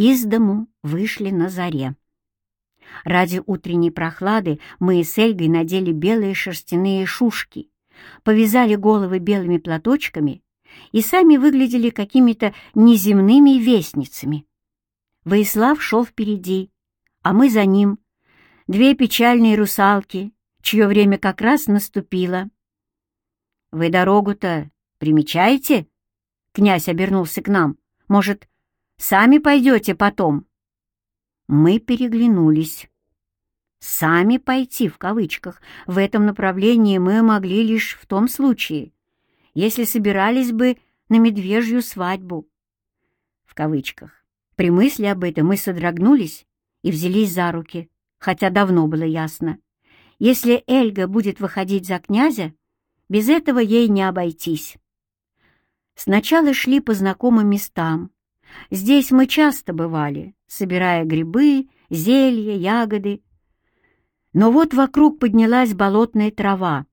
Из дому вышли на заре. Ради утренней прохлады мы с Эльгой надели белые шерстяные шушки, повязали головы белыми платочками и сами выглядели какими-то неземными вестницами. Воислав шел впереди, а мы за ним, две печальные русалки, чье время как раз наступило. «Вы дорогу-то примечаете?» Князь обернулся к нам. «Может, сами пойдете потом?» Мы переглянулись. «Сами пойти» в кавычках в этом направлении мы могли лишь в том случае, если собирались бы на медвежью свадьбу. В кавычках. При мысли об этом мы содрогнулись и взялись за руки, хотя давно было ясно. Если Эльга будет выходить за князя, без этого ей не обойтись. Сначала шли по знакомым местам, Здесь мы часто бывали, собирая грибы, зелья, ягоды. Но вот вокруг поднялась болотная трава.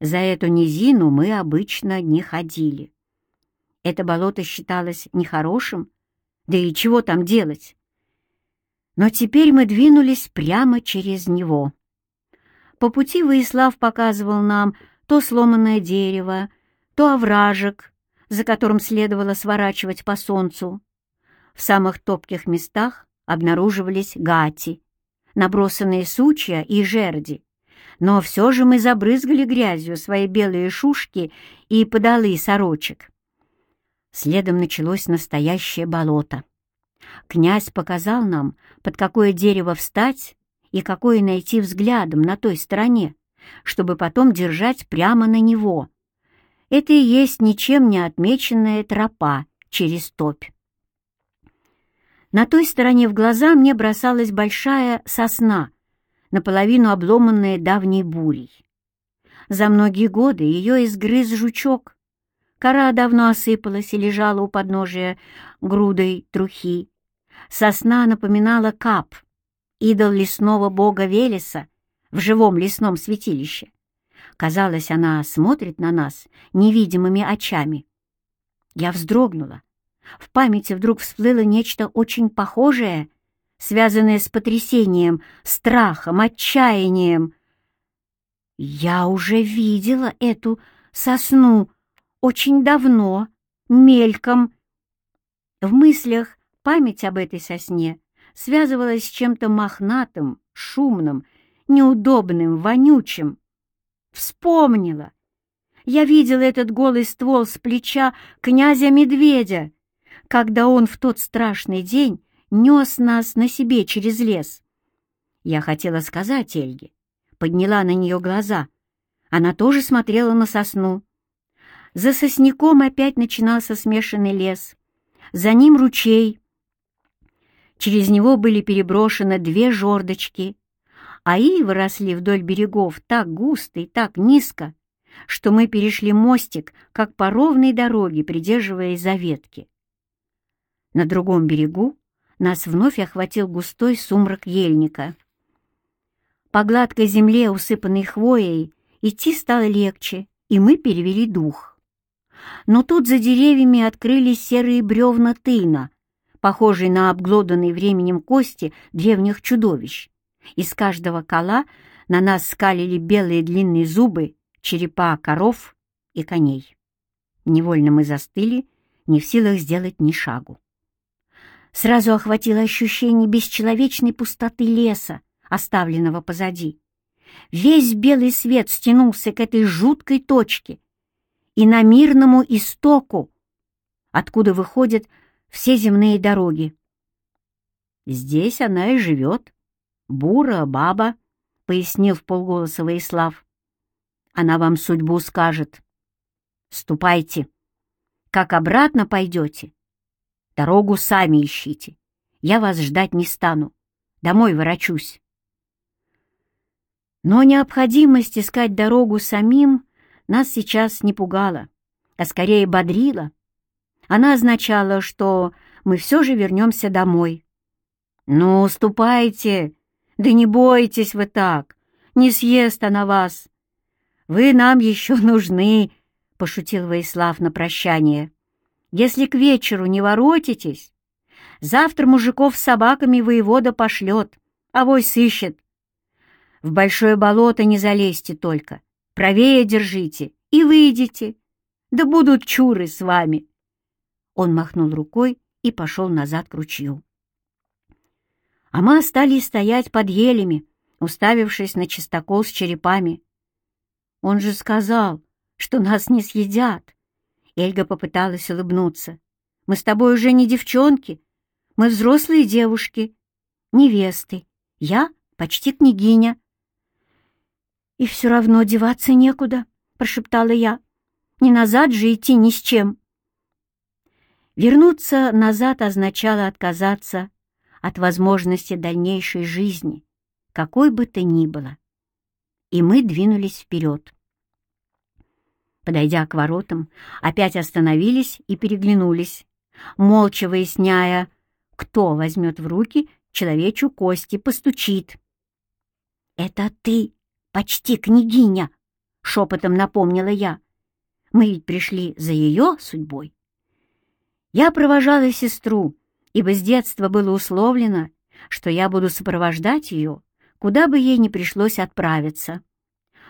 За эту низину мы обычно не ходили. Это болото считалось нехорошим, да и чего там делать? Но теперь мы двинулись прямо через него. По пути Воислав показывал нам то сломанное дерево, то овражек, за которым следовало сворачивать по солнцу. В самых топких местах обнаруживались гати, набросанные сучья и жерди. Но все же мы забрызгали грязью свои белые шушки и подолы сорочек. Следом началось настоящее болото. Князь показал нам, под какое дерево встать и какое найти взглядом на той стороне, чтобы потом держать прямо на него — это и есть ничем не отмеченная тропа через топь. На той стороне в глаза мне бросалась большая сосна, наполовину обломанная давней бурей. За многие годы ее изгрыз жучок. Кора давно осыпалась и лежала у подножия грудой трухи. Сосна напоминала кап, идол лесного бога Велеса в живом лесном святилище. Казалось, она смотрит на нас невидимыми очами. Я вздрогнула. В памяти вдруг всплыло нечто очень похожее, связанное с потрясением, страхом, отчаянием. Я уже видела эту сосну очень давно, мельком. В мыслях память об этой сосне связывалась с чем-то мохнатым, шумным, неудобным, вонючим. Вспомнила. Я видела этот голый ствол с плеча князя-медведя, когда он в тот страшный день нес нас на себе через лес. Я хотела сказать Эльге, подняла на нее глаза. Она тоже смотрела на сосну. За сосняком опять начинался смешанный лес. За ним ручей. Через него были переброшены две жердочки, а ивы росли вдоль берегов так густо и так низко, что мы перешли мостик, как по ровной дороге, придерживаясь за ветки. На другом берегу нас вновь охватил густой сумрак ельника. По гладкой земле, усыпанной хвоей, идти стало легче, и мы перевели дух. Но тут за деревьями открылись серые бревна тына, похожие на обглоданные временем кости древних чудовищ. Из каждого кола на нас скалили белые длинные зубы, черепа коров и коней. Невольно мы застыли, не в силах сделать ни шагу. Сразу охватило ощущение бесчеловечной пустоты леса, оставленного позади. Весь белый свет стянулся к этой жуткой точке и на мирному истоку, откуда выходят все земные дороги. Здесь она и живет, «Бура, баба», — пояснил в полголоса Воислав. «Она вам судьбу скажет. Ступайте. Как обратно пойдете, дорогу сами ищите. Я вас ждать не стану. Домой ворочусь». Но необходимость искать дорогу самим нас сейчас не пугала, а скорее бодрила. Она означала, что мы все же вернемся домой. «Ну, ступайте!» Да не бойтесь вы так, не съест она вас. Вы нам еще нужны, — пошутил Воислав на прощание. Если к вечеру не воротитесь, Завтра мужиков с собаками воевода пошлет, авой сыщет. В большое болото не залезьте только, правее держите и выйдете, да будут чуры с вами. Он махнул рукой и пошел назад к ручью. А мы остались стоять под елями, уставившись на чистокол с черепами. Он же сказал, что нас не съедят. Эльга попыталась улыбнуться. Мы с тобой уже не девчонки, мы взрослые девушки, невесты. Я почти княгиня. И все равно деваться некуда, прошептала я. Не назад же идти ни с чем. Вернуться назад означало отказаться от возможности дальнейшей жизни, какой бы то ни было. И мы двинулись вперед. Подойдя к воротам, опять остановились и переглянулись, молча выясняя, кто возьмет в руки человечью кости, постучит. «Это ты, почти княгиня!» — шепотом напомнила я. «Мы ведь пришли за ее судьбой». Я провожала сестру, ибо с детства было условлено, что я буду сопровождать ее, куда бы ей ни пришлось отправиться.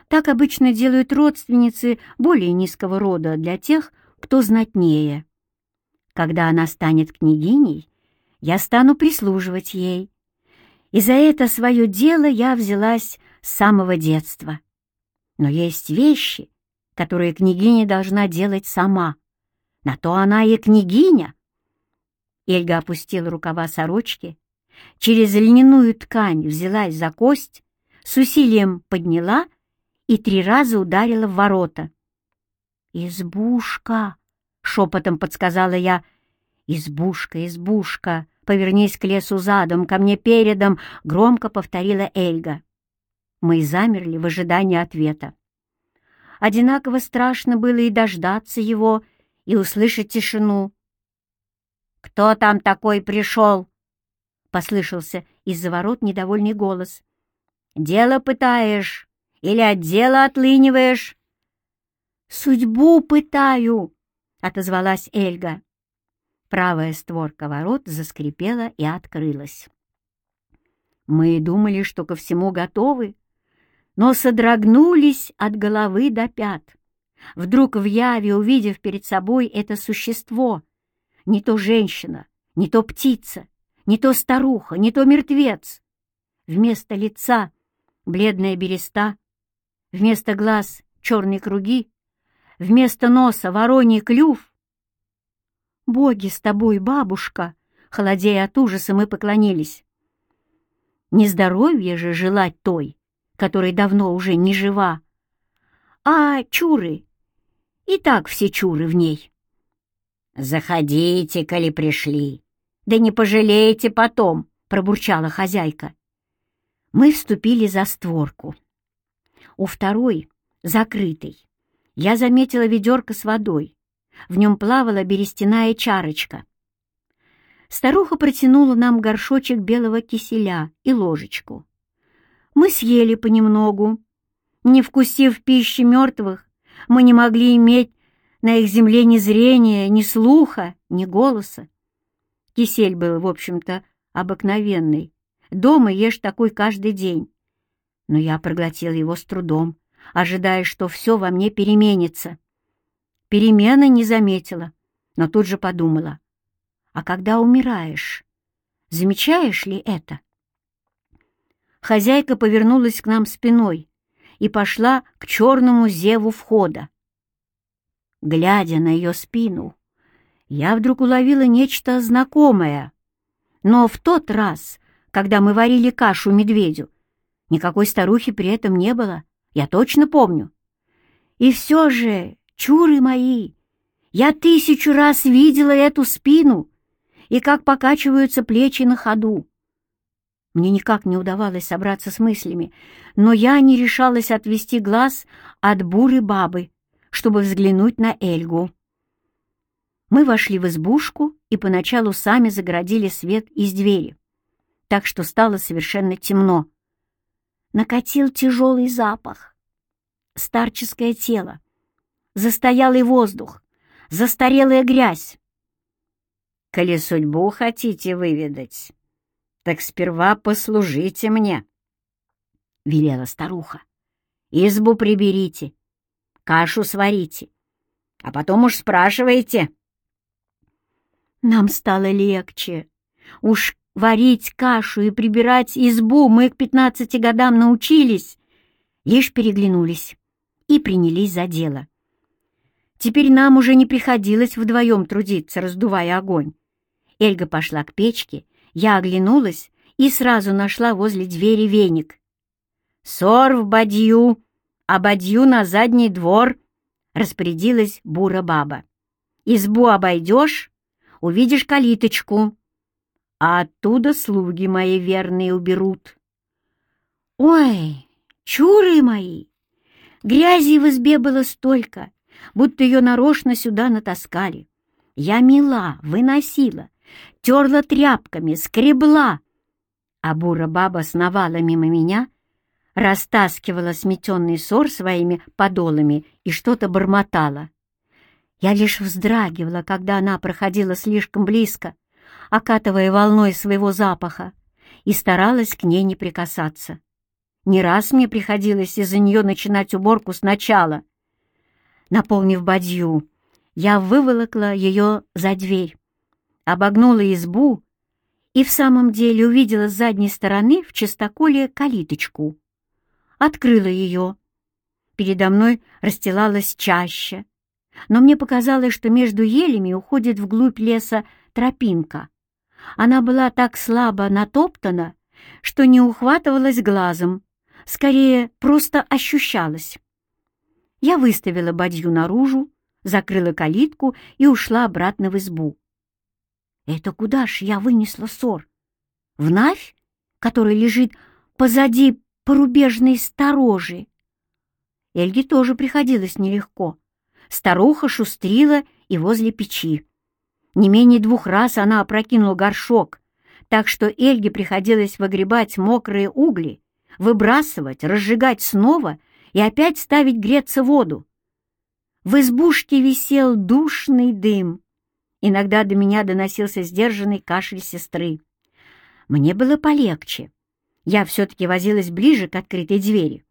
Так обычно делают родственницы более низкого рода для тех, кто знатнее. Когда она станет княгиней, я стану прислуживать ей. И за это свое дело я взялась с самого детства. Но есть вещи, которые княгиня должна делать сама. На то она и княгиня. Эльга опустила рукава сорочки, через льняную ткань взялась за кость, с усилием подняла и три раза ударила в ворота. «Избушка!» — шепотом подсказала я. «Избушка, избушка! Повернись к лесу задом, ко мне передом!» — громко повторила Эльга. Мы замерли в ожидании ответа. Одинаково страшно было и дождаться его, и услышать тишину. «Кто там такой пришел?» — послышался из-за ворот недовольный голос. «Дело пытаешь или от дела отлыниваешь?» «Судьбу пытаю!» — отозвалась Эльга. Правая створка ворот заскрипела и открылась. Мы думали, что ко всему готовы, но содрогнулись от головы до пят. Вдруг в яве, увидев перед собой это существо, не то женщина, не то птица, не то старуха, не то мертвец, вместо лица бледная береста, вместо глаз черные круги, вместо носа вороний клюв. «Боги с тобой, бабушка!» Холодея от ужаса, мы поклонились. Не здоровье же желать той, которой давно уже не жива, а чуры. И так все чуры в ней. «Заходите, коли пришли, да не пожалеете потом», — пробурчала хозяйка. Мы вступили за створку. У второй, закрытой, я заметила ведерко с водой. В нем плавала берестяная чарочка. Старуха протянула нам горшочек белого киселя и ложечку. Мы съели понемногу. Не вкусив пищи мертвых, мы не могли иметь на их земле ни зрения, ни слуха, ни голоса. Кисель был, в общем-то, обыкновенный. Дома ешь такой каждый день но я проглотил его с трудом, ожидая, что все во мне переменится. Перемены не заметила, но тут же подумала. А когда умираешь, замечаешь ли это? Хозяйка повернулась к нам спиной и пошла к черному зеву входа. Глядя на ее спину, я вдруг уловила нечто знакомое. Но в тот раз, когда мы варили кашу медведю, Никакой старухи при этом не было, я точно помню. И все же, чуры мои, я тысячу раз видела эту спину и как покачиваются плечи на ходу. Мне никак не удавалось собраться с мыслями, но я не решалась отвести глаз от буры бабы, чтобы взглянуть на Эльгу. Мы вошли в избушку и поначалу сами загородили свет из двери, так что стало совершенно темно накатил тяжелый запах. Старческое тело, застоялый воздух, застарелая грязь. Коли судьбу хотите выведать, так сперва послужите мне, — велела старуха. Избу приберите, кашу сварите, а потом уж спрашивайте. Нам стало легче. Уж варить кашу и прибирать избу мы к пятнадцати годам научились, лишь переглянулись и принялись за дело. Теперь нам уже не приходилось вдвоем трудиться, раздувая огонь. Эльга пошла к печке, я оглянулась и сразу нашла возле двери веник. «Сор в бадью, бадью на задний двор», — распорядилась бура-баба. «Избу обойдешь, увидишь калиточку, а оттуда слуги мои верные уберут». «Ой, чуры мои! Грязи в избе было столько, будто ее нарочно сюда натаскали. Я мила, выносила, терла тряпками, скребла. А бура-баба сновала мимо меня, растаскивала сметенный сор своими подолами и что-то бормотала. Я лишь вздрагивала, когда она проходила слишком близко, окатывая волной своего запаха, и старалась к ней не прикасаться. Не раз мне приходилось из-за нее начинать уборку сначала. Наполнив бадью, я выволокла ее за дверь, обогнула избу и в самом деле увидела с задней стороны в чистоколе калиточку. Открыла ее. Передо мной расстилалась чаще, но мне показалось, что между елями уходит вглубь леса тропинка. Она была так слабо натоптана, что не ухватывалась глазом, скорее просто ощущалась. Я выставила бадью наружу, закрыла калитку и ушла обратно в избу. Это куда ж я вынесла ссор? В Навь, который лежит позади порубежной сторожи? Эльге тоже приходилось нелегко. Старуха шустрила и возле печи. Не менее двух раз она опрокинула горшок, так что Эльге приходилось выгребать мокрые угли, выбрасывать, разжигать снова и опять ставить греться воду. В избушке висел душный дым. Иногда до меня доносился сдержанный кашель сестры. Мне было полегче. Я все-таки возилась ближе к открытой двери.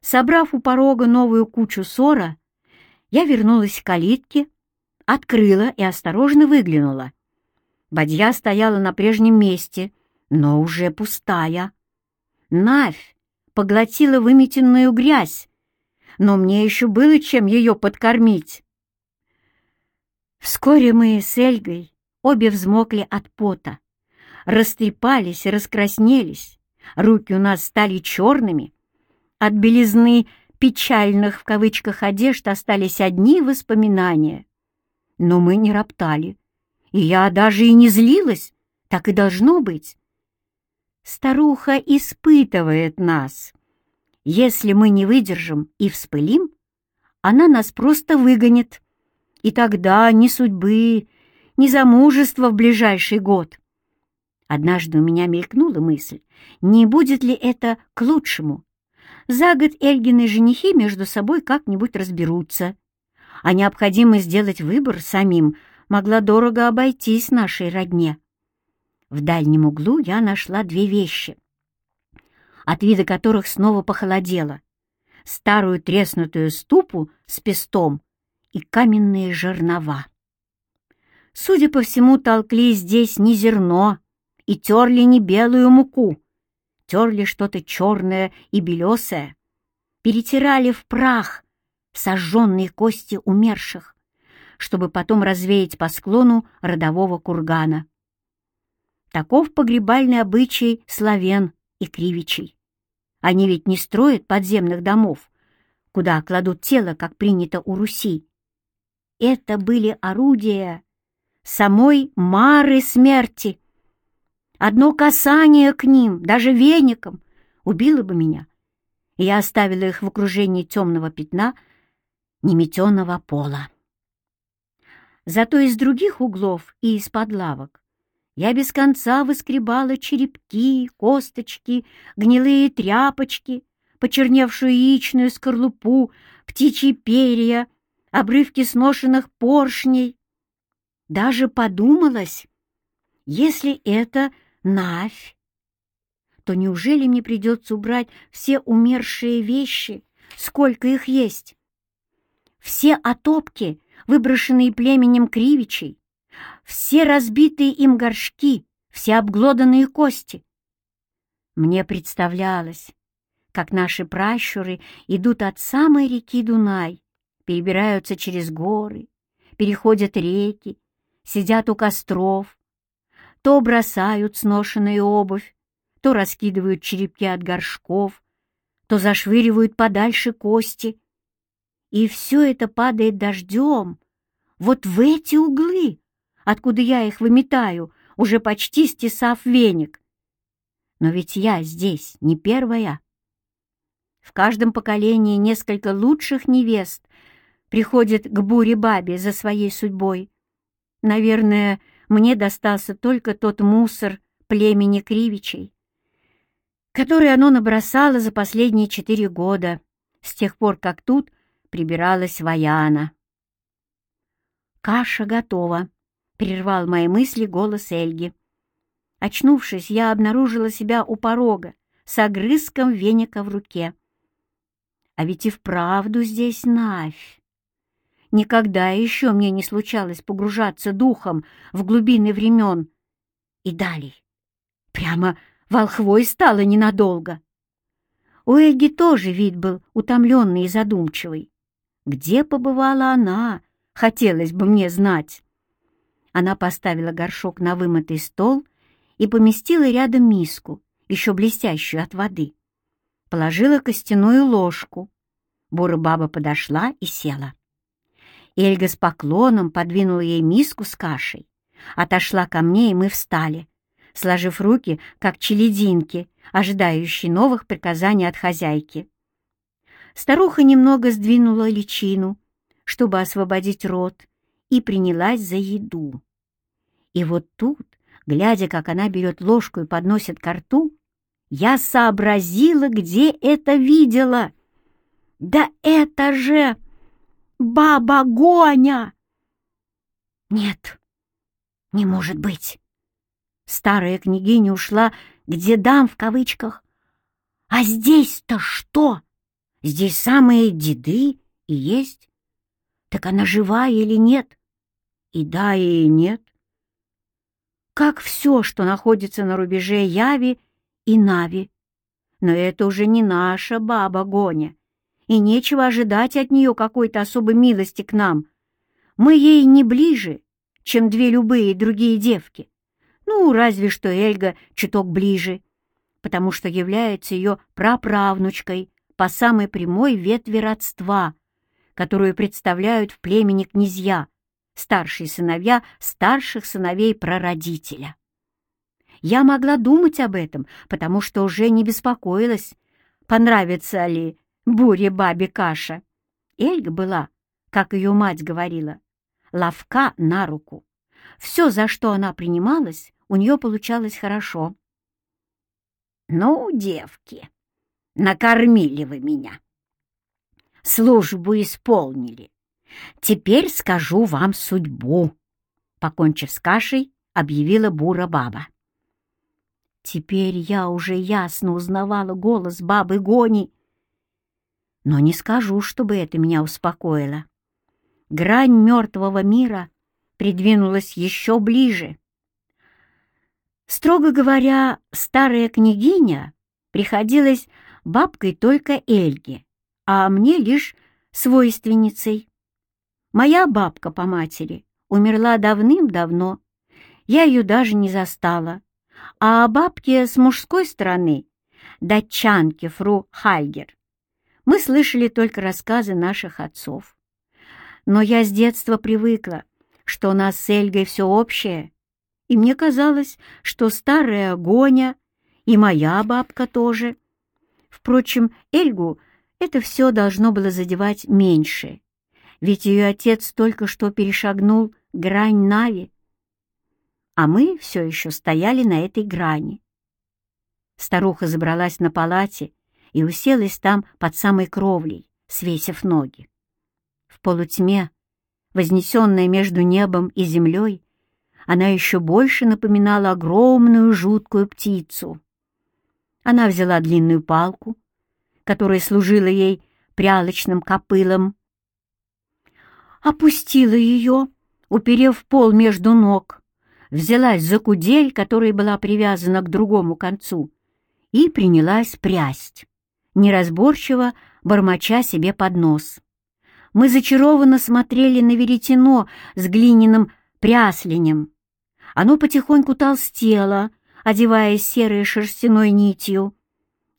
Собрав у порога новую кучу ссора, я вернулась к калитке, открыла и осторожно выглянула. Бадья стояла на прежнем месте, но уже пустая. Навь поглотила выметенную грязь, но мне еще было чем ее подкормить. Вскоре мы с Эльгой обе взмокли от пота, растрепались и раскраснелись, руки у нас стали черными. От белизны печальных в кавычках одежд остались одни воспоминания. Но мы не роптали, и я даже и не злилась, так и должно быть. Старуха испытывает нас. Если мы не выдержим и вспылим, она нас просто выгонит и тогда ни судьбы, ни замужества в ближайший год. Однажды у меня мелькнула мысль, не будет ли это к лучшему. За год Эльгины женихи между собой как-нибудь разберутся, а необходимо сделать выбор самим могла дорого обойтись нашей родне. В дальнем углу я нашла две вещи, от вида которых снова похолодело. Старую треснутую ступу с пестом и каменные жернова. Судя по всему, толкли здесь не зерно и терли не белую муку, терли что-то черное и белесое, перетирали в прах сожженные кости умерших, чтобы потом развеять по склону родового кургана. Таков погребальный обычай славян и кривичей. Они ведь не строят подземных домов, куда кладут тело, как принято у Руси, это были орудия самой Мары смерти. Одно касание к ним, даже веником, убило бы меня. И я оставила их в окружении темного пятна неметенного пола. Зато из других углов и из-под лавок я без конца выскребала черепки, косточки, гнилые тряпочки, почерневшую яичную скорлупу, птичьи перья — обрывки сношенных поршней. даже подумалось, если это Навь, то неужели мне придется убрать все умершие вещи, сколько их есть? Все отопки, выброшенные племенем кривичей, все разбитые им горшки, все обглоданные кости. Мне представлялось, как наши пращуры идут от самой реки Дунай, перебираются через горы, переходят реки, сидят у костров, то бросают сношенную обувь, то раскидывают черепки от горшков, то зашвыривают подальше кости. И все это падает дождем вот в эти углы, откуда я их выметаю, уже почти стесав веник. Но ведь я здесь не первая. В каждом поколении несколько лучших невест приходят к буре-бабе за своей судьбой. Наверное, мне достался только тот мусор племени Кривичей, который оно набросало за последние четыре года, с тех пор, как тут прибиралась Ваяна. «Каша готова», — прервал мои мысли голос Эльги. Очнувшись, я обнаружила себя у порога с огрызком веника в руке. А ведь и вправду здесь Навь. Никогда еще мне не случалось погружаться духом в глубины времен. И далее. Прямо волхвой стало ненадолго. У Эльги тоже вид был утомленный и задумчивый. Где побывала она, хотелось бы мне знать. Она поставила горшок на вымытый стол и поместила рядом миску, еще блестящую от воды. Положила костяную ложку. Бура-баба подошла и села. Эльга с поклоном подвинула ей миску с кашей, отошла ко мне, и мы встали, сложив руки, как челединки, ожидающие новых приказаний от хозяйки. Старуха немного сдвинула личину, чтобы освободить рот, и принялась за еду. И вот тут, глядя, как она берет ложку и подносит ко рту, я сообразила, где это видела. «Да это же баба Гоня!» «Нет, не может быть!» Старая княгиня ушла к дедам в кавычках. «А здесь-то что? Здесь самые деды и есть. Так она живая или нет?» «И да, и нет как все, что находится на рубеже Яви и Нави. Но это уже не наша баба Гоня, и нечего ожидать от нее какой-то особой милости к нам. Мы ей не ближе, чем две любые другие девки. Ну, разве что Эльга чуток ближе, потому что является ее праправнучкой по самой прямой ветви родства, которую представляют в племени князья, старшие сыновья старших сыновей прародителя. Я могла думать об этом, потому что уже не беспокоилась, понравится ли буре бабе каша. Эльга была, как ее мать говорила, ловка на руку. Все, за что она принималась, у нее получалось хорошо. «Ну, девки, накормили вы меня. Службу исполнили. Теперь скажу вам судьбу, — покончив с кашей, объявила бура-баба. Теперь я уже ясно узнавала голос бабы Гони, но не скажу, чтобы это меня успокоило. Грань мертвого мира придвинулась еще ближе. Строго говоря, старая княгиня приходилась бабкой только Эльге, а мне лишь свойственницей. Моя бабка по матери умерла давным-давно. Я ее даже не застала. А о бабке с мужской стороны, датчанке фру Хальгер, мы слышали только рассказы наших отцов. Но я с детства привыкла, что у нас с Эльгой все общее, и мне казалось, что старая Гоня и моя бабка тоже. Впрочем, Эльгу это все должно было задевать меньше — ведь ее отец только что перешагнул грань Нави, а мы все еще стояли на этой грани. Старуха забралась на палате и уселась там под самой кровлей, свесив ноги. В полутьме, вознесенная между небом и землей, она еще больше напоминала огромную жуткую птицу. Она взяла длинную палку, которая служила ей прялочным копылом, опустила ее, уперев пол между ног, взялась за кудель, которая была привязана к другому концу, и принялась прясть, неразборчиво бормоча себе под нос. Мы зачарованно смотрели на веретено с глиняным прясленем. Оно потихоньку толстело, одеваясь серой шерстяной нитью.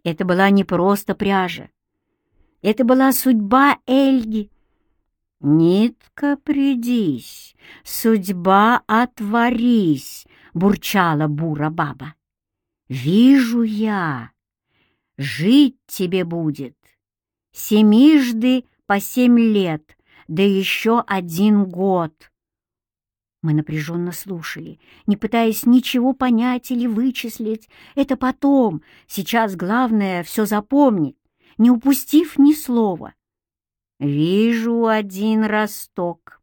Это была не просто пряжа. Это была судьба Эльги. «Нитка, придись, судьба отворись!» — бурчала бура баба. «Вижу я, жить тебе будет семижды по семь лет, да еще один год. Мы напряженно слушали, не пытаясь ничего понять или вычислить. Это потом, сейчас главное все запомнить, не упустив ни слова. Вижу один росток.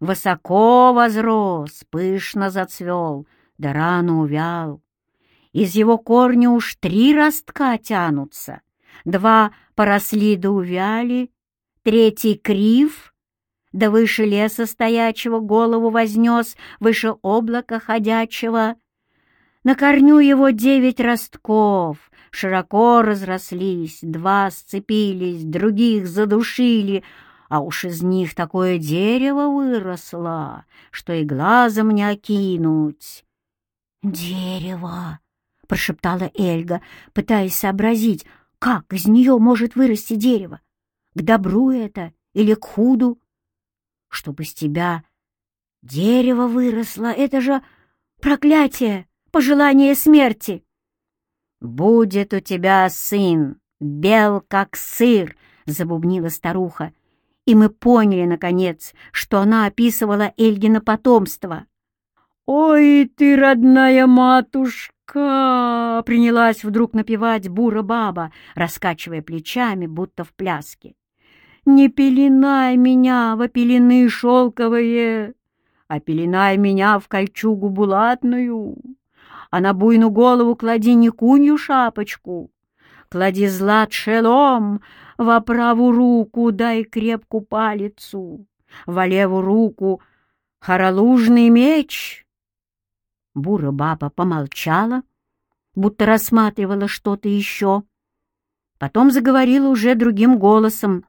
Высоко возрос, пышно зацвел, да рано увял. Из его корня уж три ростка тянутся, два поросли да увяли, третий крив, да выше леса стоячего голову вознес, выше облака ходячего. На корню его девять ростков, широко разрослись, два сцепились, других задушили, а уж из них такое дерево выросло, что и глазом не окинуть. «Дерево!» — прошептала Эльга, пытаясь сообразить, как из нее может вырасти дерево? К добру это или к худу? Чтобы с тебя дерево выросло, это же проклятие, пожелание смерти. «Будет у тебя сын, бел как сыр», — забубнила старуха, и мы поняли, наконец, что она описывала Эльгина потомство. «Ой ты, родная матушка!» «Ка!» — принялась вдруг напевать бура-баба, раскачивая плечами, будто в пляске. «Не пеленай меня во пелены шелковые, а пеленай меня в кольчугу булатную, а на буйну голову клади не кунью шапочку, клади злат шелом, во правую руку дай крепку палицу, во левую руку хоролужный меч» Бура-баба помолчала, будто рассматривала что-то еще. Потом заговорила уже другим голосом.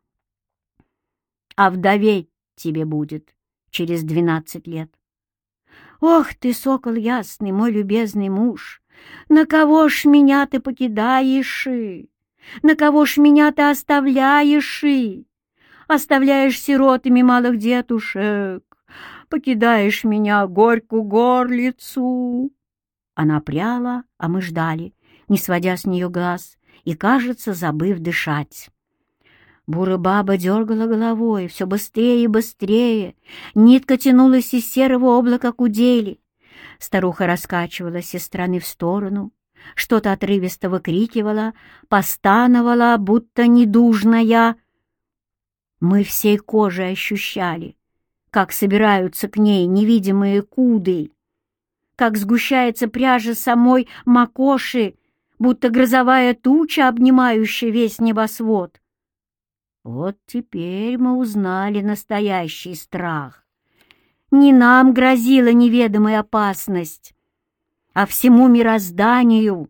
«А вдоветь тебе будет через двенадцать лет». «Ох ты, сокол ясный, мой любезный муж! На кого ж меня ты покидаешь? На кого ж меня ты оставляешь? Оставляешь сиротами малых детушек, покидаешь меня горькую горлицу!» Она пряла, а мы ждали, не сводя с нее глаз, и, кажется, забыв дышать. Бура баба дергала головой все быстрее и быстрее. Нитка тянулась из серого облака кудели. Старуха раскачивалась из стороны в сторону, что-то отрывисто выкрикивала, постановала, будто недужная. Мы всей кожей ощущали, как собираются к ней невидимые куды, как сгущается пряжа самой Макоши, будто грозовая туча, обнимающая весь небосвод. Вот теперь мы узнали настоящий страх. Не нам грозила неведомая опасность, а всему мирозданию.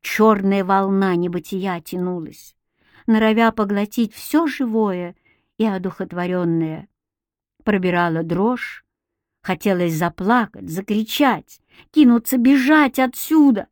Черная волна небытия тянулась, норовя поглотить все живое и одухотворенное пробирала дрожь. Хотелось заплакать, закричать, кинуться бежать отсюда.